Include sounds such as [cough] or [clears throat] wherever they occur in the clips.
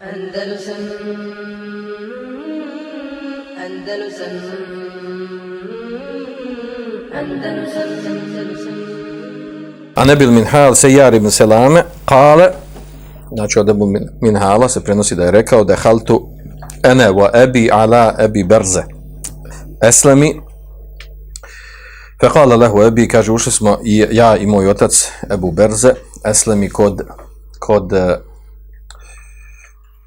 Andalusam Andalusam Andalusam Andalusam A ne bil Minhal Sejar ibn Selame, kale, znači od Ebu Minhala se prenosi da je rekao da haltu ene wa ebi ala ebi berze. Eslemi, Fekala lehu ebi, kaže, ušli smo i ja i moj otac Ebu Berze, eslemi kod, kod,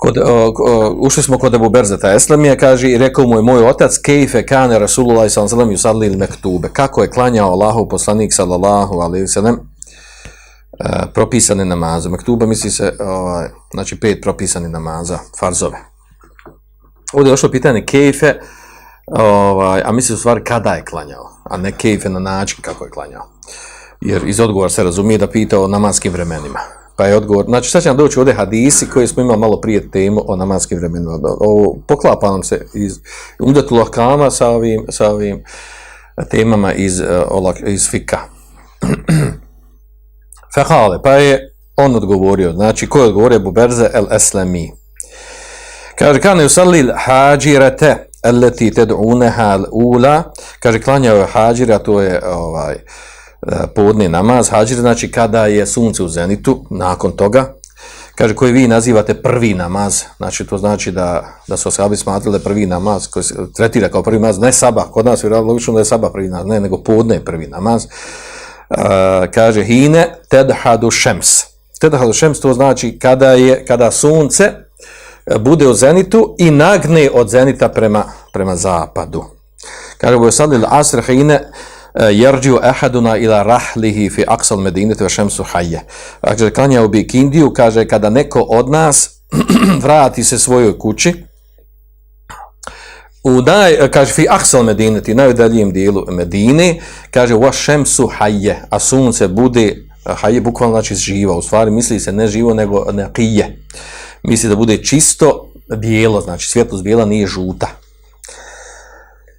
kod, o, o, ušli smo kod Abu Berze, ta eslemije, kaže, i rekao mu je moj otac, kejfe kane Rasulullah sallam i usadli il mektube, kako je klanjao Allahu poslanik sallallahu alaihi sallam, e, propisane namaze. Mektuba misli se, ovaj, znači pet propisani namaza, farzove. Ovdje je došlo pitanje kejfe, ovaj, a misli u stvari kada je klanjao, a ne kejfe na način kako je klanjao. Jer iz odgovora se razumije da pita o namanskim vremenima. Pa je odgovor, znači sad će nam doći ovdje hadisi koje smo imali malo prije temu o namanskim vremenima. Ovo poklapa nam se iz umdetu lahkama sa ovim, sa ovim eh, temama iz, uh, iz fika. [clears throat] Fehale, pa je on odgovorio, znači ko je odgovorio Buberze el Eslemi. Kaže, kane usallil hađirete, eleti ted'uneha al-ula, kaže, klanjao je hađira, to je ovaj, podne namaz, hađir znači kada je sunce u zenitu, nakon toga, kaže, koji vi nazivate prvi namaz, znači to znači da, da su osabi smatrali prvi namaz, koji se tretira kao prvi namaz, ne sabah, kod nas je logično da je sabah prvi namaz, ne, nego podne je prvi namaz, kaže hine tedhadu šems. Tedhadu šems to znači kada je kada sunce bude u zenitu i nagne od zenita prema prema zapadu. Kaže bo sadil asr hine tedhadu Eh, yarju ahaduna ila rahlihi fi aqsal medinati wa šemsu hayya. Kaže klanja u bikindiju kaže kada neko od nas [clears throat] vrati se svojoj kući u naj, eh, kaže, fi aksal medineti, najudaljijem dijelu Medine, kaže, wa šemsu hajje, a sunce bude, eh, hajje bukvalno znači živa, u stvari misli se ne živo, nego ne kije. Misli da bude čisto bijelo, znači svjetlost bijela nije žuta.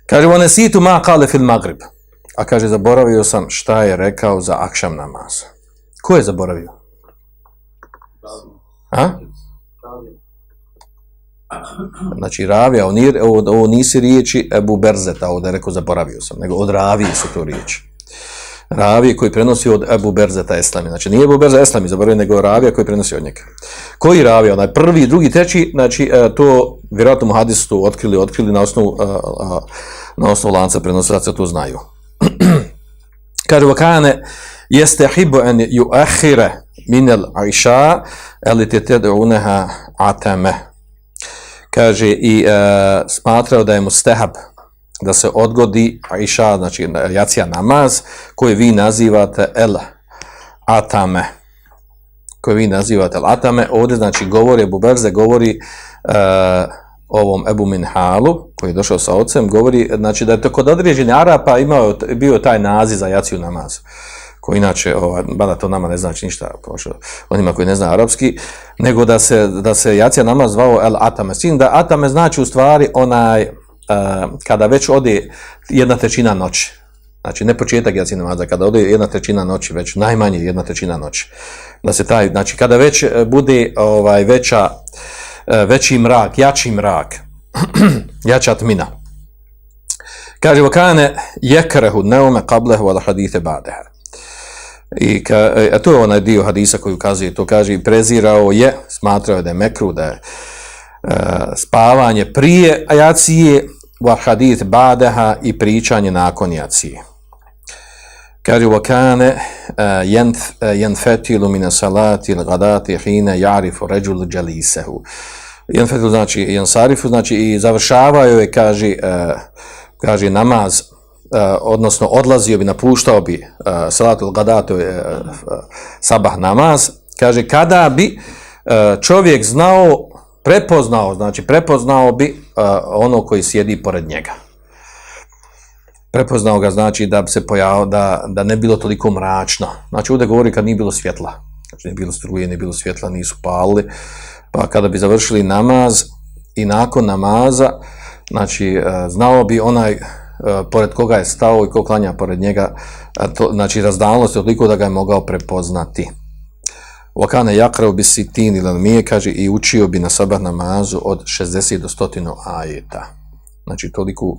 Kaže, wa nesitu ma kale fil magrib. A kaže, zaboravio sam šta je rekao za akšam namaz. Ko je zaboravio? A? Znači ravija, ovo, nije, ovo, ovo nisi riječi Ebu Berzeta, ovdje je rekao zaboravio sam, nego od ravije su to riječi. Ravije koji prenosi od Ebu Berzeta Eslami. Znači nije Ebu Berzeta Eslami zaboravio, nego ravija koji prenosi od njega. Koji ravija? Onaj prvi, drugi, treći, znači e, to vjerojatno mu hadisu otkrili, otkrili na osnovu, e, na osnovu lanca prenosilaca, to znaju. [clears throat] Kaže, vakane, jeste hibu en ju ahire minel aisha, ali te tede uneha atame kaže i e, smatrao da je mu stehab da se odgodi Aisha, znači jacija namaz, koji vi nazivate el atame. Koji vi nazivate el atame. Ovdje, znači, govori Buberze govori uh, ovom Ebu Minhalu, koji je došao sa ocem, govori, znači, da je to kod određenja Arapa imao, bio taj naziv za jaciju namazu koji inače, ovaj, bada to nama ne znači ništa, pošto onima koji ne zna arapski, nego da se, da se jacija namaz zvao el atame. Sin da atame znači u stvari onaj, uh, kada već ode jedna trećina noći. Znači ne početak jacija namaza, kada ode jedna trećina noći, već najmanje jedna trećina noći. Da se taj, znači kada već eh, bude ovaj veća, E, veći mrak, jači mrak, [clears throat] jača tmina. Kaže, kane jekrehu neume kablehu ala hadite badeha. I ka, e, a to je onaj dio hadisa koji ukazuje, to kaže prezirao je, smatrao da je mekru, da je uh, spavanje prije ajacije, wa hadith badeha i pričanje nakon ajacije. Kaže, wa kane uh, jenfetilu mine salati il gadati hine jarifu ređul dželisehu. Jenfetilu znači jensarifu, znači i završavaju je, kaže, uh, kaže namaz uh, odnosno odlazio bi, napuštao bi e, uh, salatul gadatu uh, sabah namaz, kaže kada bi uh, čovjek znao, prepoznao, znači prepoznao bi uh, ono koji sjedi pored njega. Prepoznao ga znači da se pojavio, da, da ne bilo toliko mračno. Znači ovdje govori kad nije bilo svjetla. Znači nije bilo struje, nije bilo svjetla, nisu palili. Pa kada bi završili namaz i nakon namaza, znači e, znao bi onaj e, pored koga je stao i ko klanja pored njega, to, znači razdalnost se toliko da ga je mogao prepoznati. Vakane jakrao bi sitin ili mije, kaže, i učio bi na sabah namazu od 60 do 100 ajeta. Znači, toliko uh,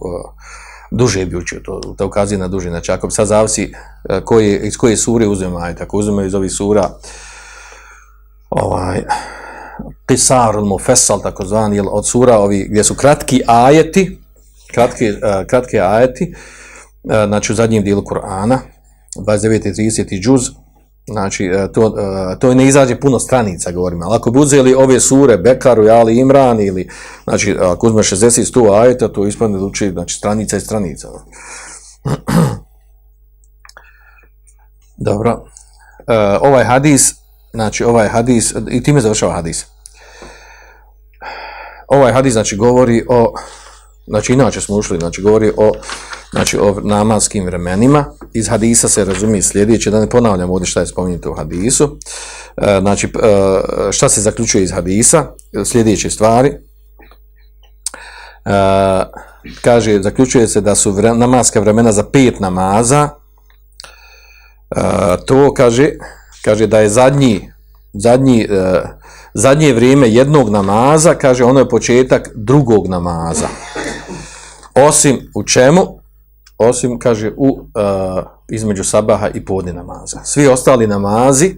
duže bi učio, to, to ukazuje na duže. Znači, ako sad zavisi e, koje, iz koje sure uzmemo ajeta, ako uzmemo iz ovih sura, ovaj, Qisar al-Mufessal, tako zvan, jel, od sura ovi, gdje su kratki ajeti, kratki, uh, e, kratke ajeti, uh, znači u zadnjem dijelu Kur'ana, 29. i 30. džuz, znači e, to, e, to ne izađe puno stranica, govorim, ali ako bi uzeli ove sure, Bekaru, Ali, Imran, ili, znači, ako uzme 60 100 ajeta, to ispadne da uči, znači, stranica i stranica. [clears throat] Dobro. E, ovaj hadis, znači, ovaj hadis, i time završava hadis ovaj hadis znači govori o znači inače smo ušli znači govori o znači o namaskim vremenima. Iz hadisa se razumije sljedeće da ne ponavljam ovdje šta je spomenuto u hadisu. E, znači e, šta se zaključuje iz hadisa? Sljedeće stvari. E, kaže zaključuje se da su vre, namaska vremena za pet namaza. E, to kaže kaže da je zadnji zadnji e, zadnje vrijeme jednog namaza, kaže ono je početak drugog namaza. Osim u čemu? Osim, kaže, u, uh, između sabaha i podne namaza. Svi ostali namazi,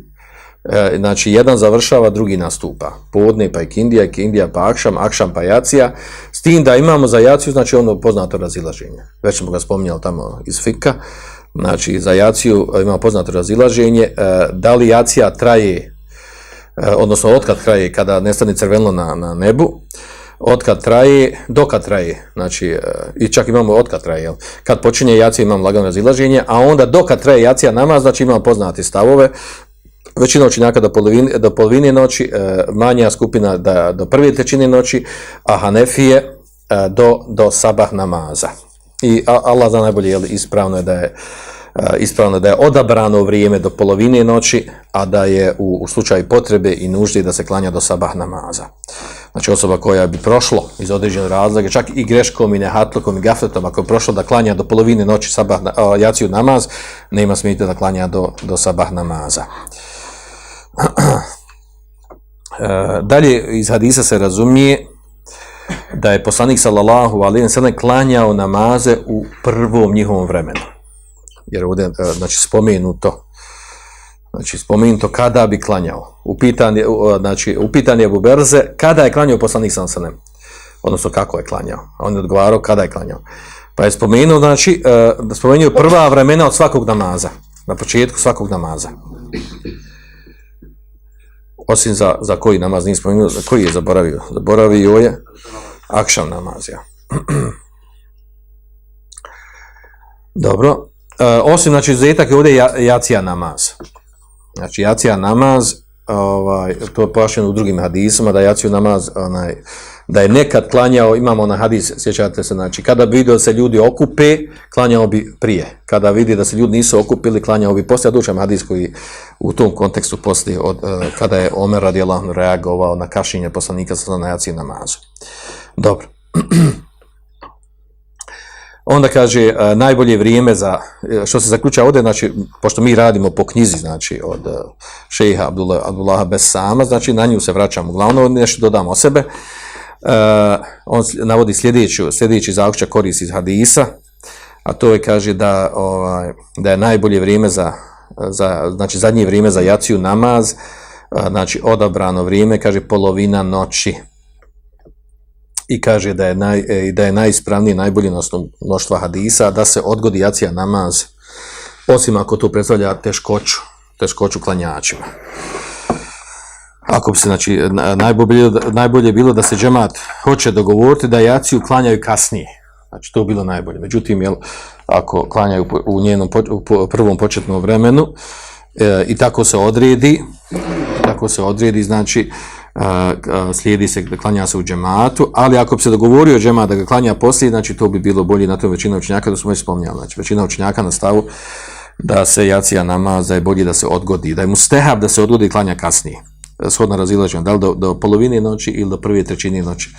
uh, znači jedan završava, drugi nastupa. Podne pa i kindija, kindija pa akšam, akšam pa jacija. S tim da imamo za jaciju, znači ono poznato razilaženje. Već smo ga spominjali tamo iz Fika. Znači, za jaciju e, imamo poznato razilaženje. Uh, da li jacija traje Eh, odnosno otkad traje kada nestane crvenilo na, na nebu, otkad traje, dokad traje, znači, e, i čak imamo otkad traje, jel? kad počinje jacija imamo lagano razilaženje, a onda dokad traje jacija namaz, znači imamo poznati stavove, većina učinjaka do polovine, do polovine noći, e, manja skupina da, do prve trećine noći, a Hanefije e, do, do sabah namaza. I Allah za najbolje, jel, ispravno je da je Eh, ispravno da je odabrano vrijeme do polovine noći, a da je u, u slučaju potrebe i nuždi da se klanja do sabah namaza. Znači osoba koja bi prošlo iz određene razloga, čak i greškom i nehatlokom i gafletom, ako je prošlo da klanja do polovine noći sabah, uh, jaciju namaz, nema smijete da klanja do, do sabah namaza. E, [clears throat] Dalje iz hadisa se razumije da je poslanik sallallahu alejhi ve sallam klanjao namaze u prvom njihovom vremenu jer ovdje e, znači spomenuto znači spomenuto kada bi klanjao. Upitan je e, znači upitan je Abu Berze kada je klanjao poslanik sam odnosno kako je klanjao? On je odgovarao kada je klanjao? Pa je spomenuo znači e, spomenuo prva vremena od svakog namaza na početku svakog namaza. Osim za, za koji namaz nije spomenuo za koji je zaboravio? Zaboravio je akšam namaz ja. [clears throat] Dobro. Eh, osim, znači, izuzetak je ovdje jacija namaz. Znači, jacija namaz, ovaj, to je pojašnjeno u drugim hadisama, da jaciju namaz, onaj, da je nekad klanjao, imamo na hadis, sjećate se, znači, kada bi vidio da se ljudi okupe, klanjao bi prije. Kada vidi da se ljudi nisu okupili, klanjao bi poslije, dučam hadis koji u tom kontekstu poslije, od, eh, kada je Omer radijalahno reagovao na kašinje poslanika sa na jaciju namazu. Dobro. [clears throat] onda kaže uh, najbolje vrijeme za e, što se zaključa ovdje znači pošto mi radimo po knjizi znači od e, uh, šejha Abdullah Abdullaha Besama znači na nju se vraćamo. Uglavnom nešto dodamo o sebe. Uh, on navodi sljedeći sljedeći zaključak koris iz hadisa a to je kaže da ovaj da je najbolje vrijeme za za znači zadnje vrijeme za jaciju namaz uh, znači odabrano vrijeme kaže polovina noći i kaže da je naj, e, da je najispravniji najbolji na mnoštva hadisa da se odgodi jacija namaz osim ako to predstavlja teškoću teškoću klanjačima. Ako bi se znači najbolje najbolje bilo da se džemat hoće dogovoriti da jaciju klanjaju kasnije. Znači to bilo najbolje. Međutim jel ako klanjaju u njenom u prvom početnom vremenu e, i tako se odredi tako se odredi znači slijedi se da klanja se u džematu, ali ako bi se dogovorio džemat da ga klanja poslije, znači to bi bilo bolje na to većina učenjaka, da smo već spominjali, znači većina učenjaka na stavu da se jacija namaz, da je bolje da se odgodi, da je mu stehab da se odgodi i klanja kasnije. E, shodno razilaženje, da li do, do polovine noći ili do prve trećine noći,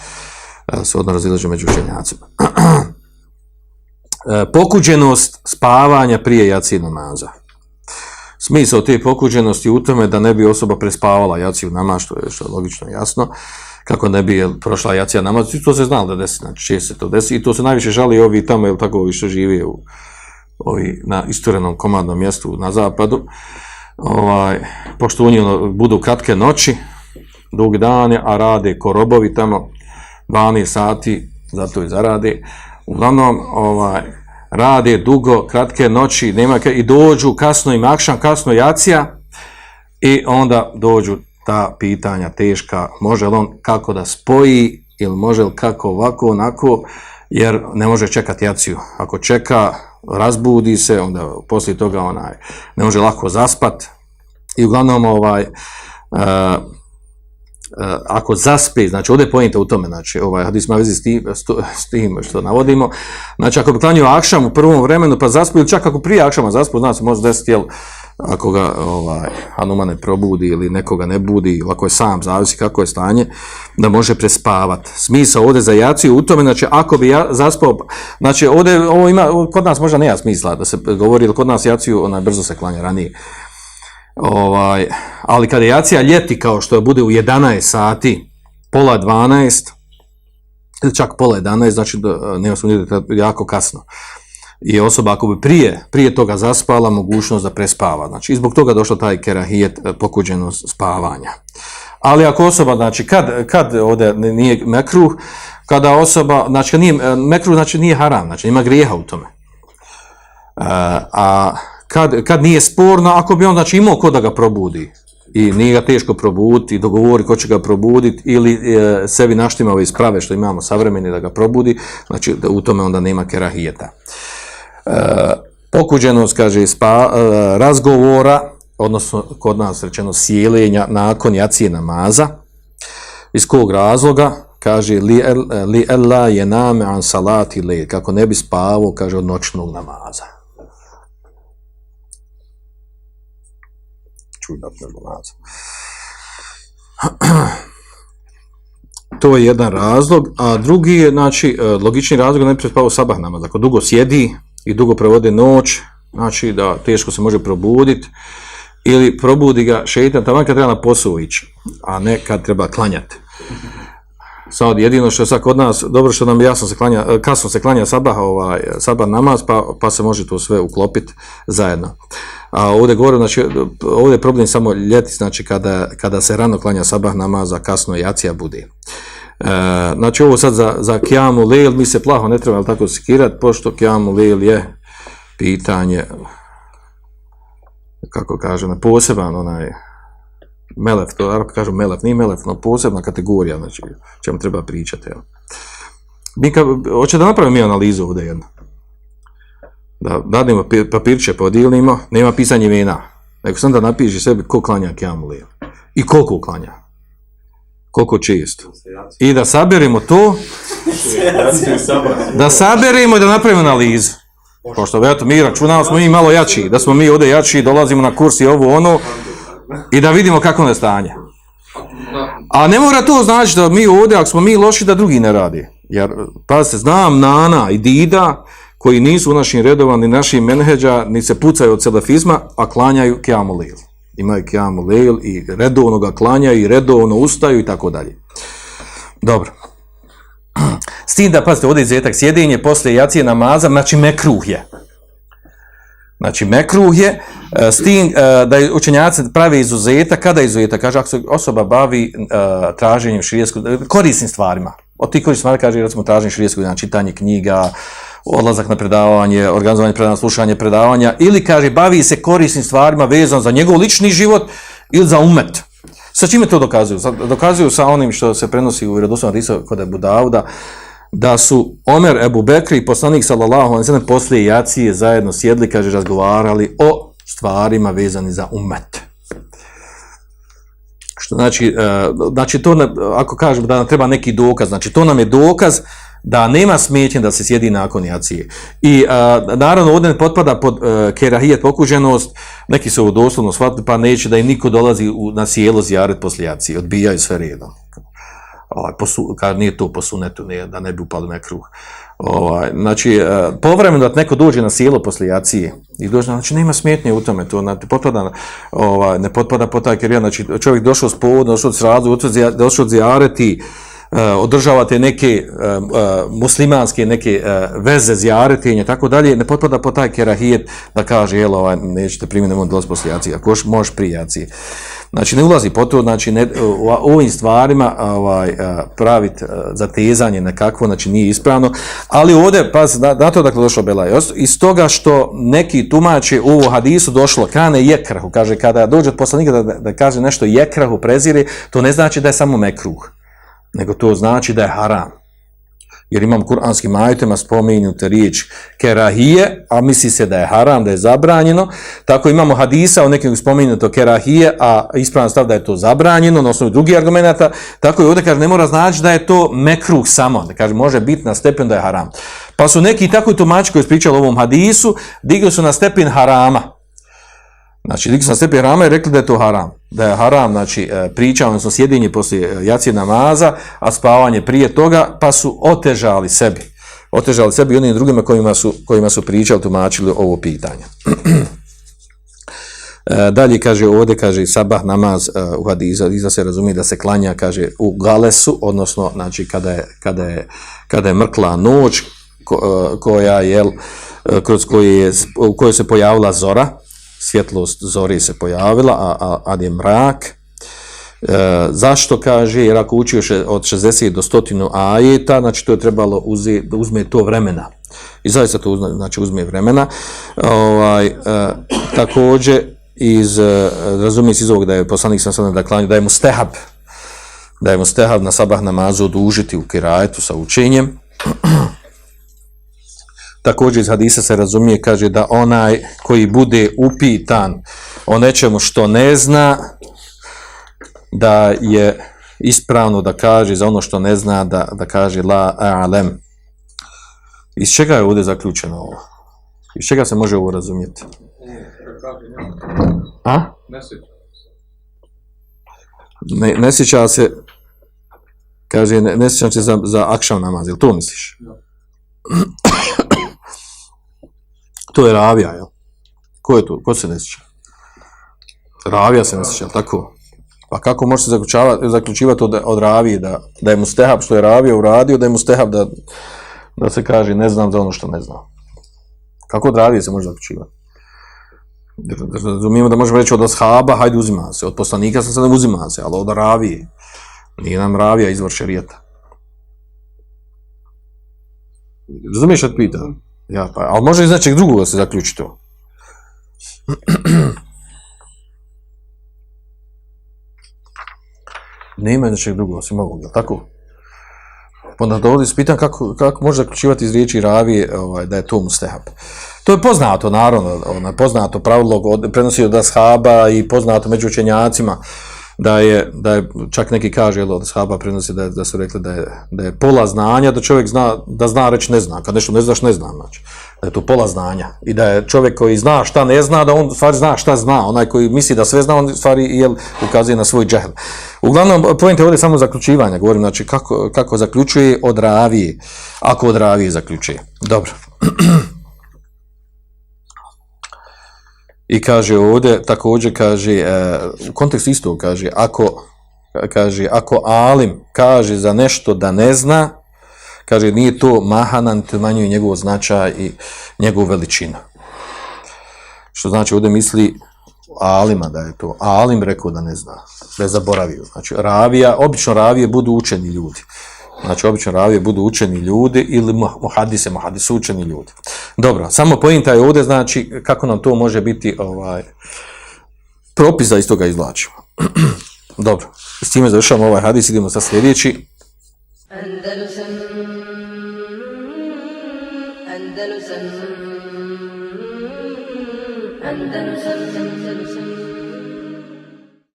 e, shodno razilaženje među učenjacima. [clears throat] E, pokuđenost spavanja prije jacije namaza. Smisao te pokuđenosti u tome da ne bi osoba prespavala jaciju namaz, što je, što je logično jasno, kako ne bi prošla jacija namaz, i to se znalo da desi, znači će se to desi, i to se najviše žali ovi tamo, jel tako, ovi što žive u, ovi, na isturenom komadnom mjestu na zapadu, ovaj, pošto u njih ono, budu kratke noći, dugi dane, a rade korobovi tamo, 12 sati, zato i zarade, uglavnom, ovaj, rade dugo, kratke noći, nema i dođu kasno i makšan, kasno jacija i onda dođu ta pitanja teška, može li on kako da spoji ili može li kako ovako, onako, jer ne može čekati jaciju. Ako čeka, razbudi se, onda poslije toga onaj, ne može lako zaspat i uglavnom ovaj, uh, uh, Eh, ako zaspe, znači ovdje je pojenta u tome, znači ovaj hadis ima vezi s tim, s tim što navodimo, znači ako bi klanio akšam u prvom vremenu pa zaspe, ili čak ako prije akšama zaspe, znači može desiti, jel, ako ga ovaj, Hanuma ne probudi ili nekoga ne budi, ako je sam, zavisi kako je stanje, da može prespavat. Smisao ovdje za jaciju u tome, znači ako bi ja zaspao, znači ovdje ovo ima, kod nas možda nema smisla da se govori, ili kod nas jaciju, onaj brzo se klanja ranije, ovaj, ali kada jacija ljeti kao što bude u 11 sati, pola 12, ili čak pola 11, znači da e, nema jako kasno. I osoba ako bi prije, prije toga zaspala, mogućnost da prespava. Znači, zbog toga došlo taj kerahijet e, pokuđenost spavanja. Ali ako osoba, znači, kad, kad ovdje nije mekruh, kada osoba, znači, kad nije, e, mekruh znači nije haram, znači, ima grijeha u tome. Uh, a kad, kad nije sporno, ako bi on znači, imao ko da ga probudi i nije ga teško probuditi, dogovori ko će ga probuditi ili e, sebi naštima ove isprave što imamo savremeni da ga probudi, znači da u tome onda nema kerahijeta. E, pokuđenost, kaže, spa, e, razgovora, odnosno kod nas rečeno sjelenja nakon jacije namaza, iz kog razloga, kaže, li, el, li ella je name an salati le, kako ne bi spavao, kaže, od noćnog namaza. Čudat [clears throat] namaza. To je jedan razlog, a drugi je, znači, e, logični razlog da ne prespavao sabah namaz. Ako dugo sjedi i dugo provode noć, znači da teško se može probuditi, ili probudi ga šeitan tamo kad treba na posao ići, a ne kad treba klanjati. Sad jedino što je sad kod nas, dobro što nam jasno se klanja, e, kasno se klanja sabah, ovaj, sabah namaz, pa, pa se može to sve uklopiti zajedno. A ovdje govorim, znači, ovdje je problem samo ljeti, znači kada, kada se rano klanja sabah namaza, kasno jacija bude. E, znači ovo sad za, za kjamu lejl, mi se plaho ne treba tako sikirati, pošto kjamu lejl je pitanje, kako kaže, na poseban onaj, melef, to arabka kažu melef, nije melef, no posebna kategorija, znači, čemu treba pričati. Evo. Mi ka, hoće da napravimo mi analizu ovdje jedno da dadimo papirče, podijelimo, nema pisanje imena. Nego sam da napiši sebi ko klanja kjamu lijev. I koliko klanja. Koliko često. I da saberimo to, da saberimo i da napravimo analizu. Pošto, eto, mi računamo, smo mi malo jači, da smo mi ovdje jači, dolazimo na kurs i ovo, ono, i da vidimo kako je stanje. A ne mora to znači da mi ovdje, ako smo mi loši, da drugi ne radi. Jer, pa se znam, Nana i Dida, koji nisu u našim redova ni našim menheđa, ni se pucaju od selefizma, a klanjaju Kiamu lejl. Imaju Kiamu lejl i redovno ga klanjaju i redovno ustaju i tako dalje. Dobro. [clears throat] S tim da, pazite, ovdje je zetak sjedinje posle jacije namaza, znači mekruh je. Znači, mekruh je, e, s tim e, da učenjaci pravi izuzeta, kada izuzeta? Kaže, ako se osoba bavi e, traženjem širijeskog, korisnim stvarima. Od tih korisnih stvari kaže, recimo, traženje širijeskog, znači, čitanje knjiga, odlazak na predavanje, organizovanje predavanja, slušanje predavanja, ili kaže bavi se korisnim stvarima vezan za njegov lični život ili za umet. Sa čime to dokazuju? Dokazuju sa onim što se prenosi u vjerodostojnom hadisu kod Ebu Dauda, da su Omer, Ebu Bekri i poslanik sallallahu alejhi ve sellem posle jacije zajedno sjedli, kaže, razgovarali o stvarima vezani za ummet. Što znači, uh, znači to, ako kažemo da nam treba neki dokaz, znači to nam je dokaz da nema smetnje da se sjedi nakon jacije. I a, naravno ovdje ne potpada pod a, kerahijet pokuženost, neki su ovo doslovno shvatili, pa neće da im niko dolazi u, na sjelo zjaret posle jacije, odbijaju sve redom ovaj, posu, kad nije to po sunetu, nije, da ne bi upali na kruh. Ovaj, znači, e, povremeno da neko dođe na sjelo posle jacije i dođe, znači, nema smetnje u tome, to znači, potpada, ovaj, ne potpada po taj kerijan, znači, čovjek došao s povodom, došao s razu, došao od zijareti, E, održavate neke uh, muslimanske neke uh, veze, zjaretinje tako dalje, ne potpada po taj kerahijet da kaže, jel, ovaj, nećete primiti, nemoj dolaz posle jacije, ako još možeš prije jacije. Znači, ne ulazi po to, znači, ne, u, u ovim stvarima ovaj, pravit zatezanje nekakvo, znači, nije ispravno, ali ovdje, pa, na, na to dakle došlo Belaj, iz toga što neki tumači u ovu hadisu došlo, kane jekrahu, kaže, kada dođe od poslanika da, da kaže nešto jekrahu, prezire, to ne znači da je samo mekruh nego to znači da je haram. Jer imam kuranskim ajetima spomenute riječ kerahije, a misli se da je haram, da je zabranjeno. Tako imamo hadisa o nekim spomenuto kerahije, a ispravan stav da je to zabranjeno, na osnovu drugih argumenta. Tako je ovdje kaže, ne mora znači da je to mekruh samo, da kaže, može biti na stepen da je haram. Pa su neki tako tumači koji ispričali o ovom hadisu, digli su na stepen harama. Znači, digli su na stepen harama i rekli da je to haram. Da je haram, znači, e, priča, odnosno sjedinje poslije e, jacije namaza, a spavanje prije toga, pa su otežali sebi. Otežali sebi i onim drugima kojima su, kojima su pričali, tumačili ovo pitanje. [clears throat] E, dalje kaže ovdje, kaže sabah namaz uh, u hadiza, iza se razumije da se klanja, kaže u galesu, odnosno znači kada je, kada je, kada je mrkla noć ko, uh, koja je, uh, kroz koji je, u kojoj se pojavila zora, svjetlost zori se pojavila, a, a, a je mrak. E, zašto kaže, jer ako učio še, od 60 do 100 ajeta, znači to je trebalo uzi, da uzme to vremena. I zaista to uzme, znači uzme vremena. Ovaj, e, također, iz, e, razumije se iz ovog da je poslanik sam sada da klanju, da je mu stehab, da je mu stehab na sabah namazu odužiti u kirajetu sa učenjem. Također iz hadisa se razumije, kaže da onaj koji bude upitan o nečemu što ne zna, da je ispravno da kaže za ono što ne zna, da, da kaže la alem. Iz čega je ovdje zaključeno ovo? Iz čega se može ovo razumijeti? A? Ne, ne sjeća se, kaže, ne, ne sjeća se za, za akšav namaz, ili to misliš? To je ravija, jel? Ko je to? Ko se ne sjeća? Ravija se ne sjeća, tako? Pa kako može se zaključivati od, od ravije da, da je mu stehab što je ravija uradio, da je mu stehab da, da se kaže ne znam za ono što ne znam. Kako od ravije se može zaključivati? Razumijemo da možemo reći od ashaba, hajde uzima se, od poslanika sam se ne uzima se, ali od ravije. Nije nam ravija izvor šerijeta. Razumiješ od pitanja? Ja, pa, ali može iz nečeg drugog da se zaključi to. [clears throat] Nema nečeg drugog, osim ovog, je tako? Pa onda dovodi se pitan kako, kako može zaključivati iz riječi ravi ovaj, da je to mustehab. To je poznato, naravno, ono, poznato pravilo, prenosi od ashaba i poznato među učenjacima da je, da je čak neki kaže jel, od shaba prenosi da, da su rekli da je, da je pola znanja da čovjek zna, da zna reći ne zna, kad nešto ne znaš ne zna, znači da je to pola znanja i da je čovjek koji zna šta ne zna, da on stvari zna šta zna, onaj koji misli da sve zna, on stvari jel, ukazuje na svoj džehl. Uglavnom, je ovdje samo zaključivanja, govorim, znači kako, kako zaključuje od ravije, ako od ravije zaključuje. Dobro. [clears throat] I kaže ovdje, također kaže, e, u kontekstu isto kaže, ako, kaže, ako alim kaže za nešto da ne zna, kaže, nije to mahanan, te manjuje njegov značaj i njegov veličinu. Što znači, ovdje misli alima da je to. Alim rekao da ne zna, da je zaboravio. Znači, ravija, obično ravije budu učeni ljudi. Znači, obično ravije budu učeni ljudi ili muhadise, muhadise učeni ljudi. Dobro, samo pojenta je ovdje, znači, kako nam to može biti ovaj, propis da iz toga izvlačimo. [clears throat] Dobro, s time završamo ovaj hadis, idemo sa sljedeći. Andalusam, Andalusam, Andalusam.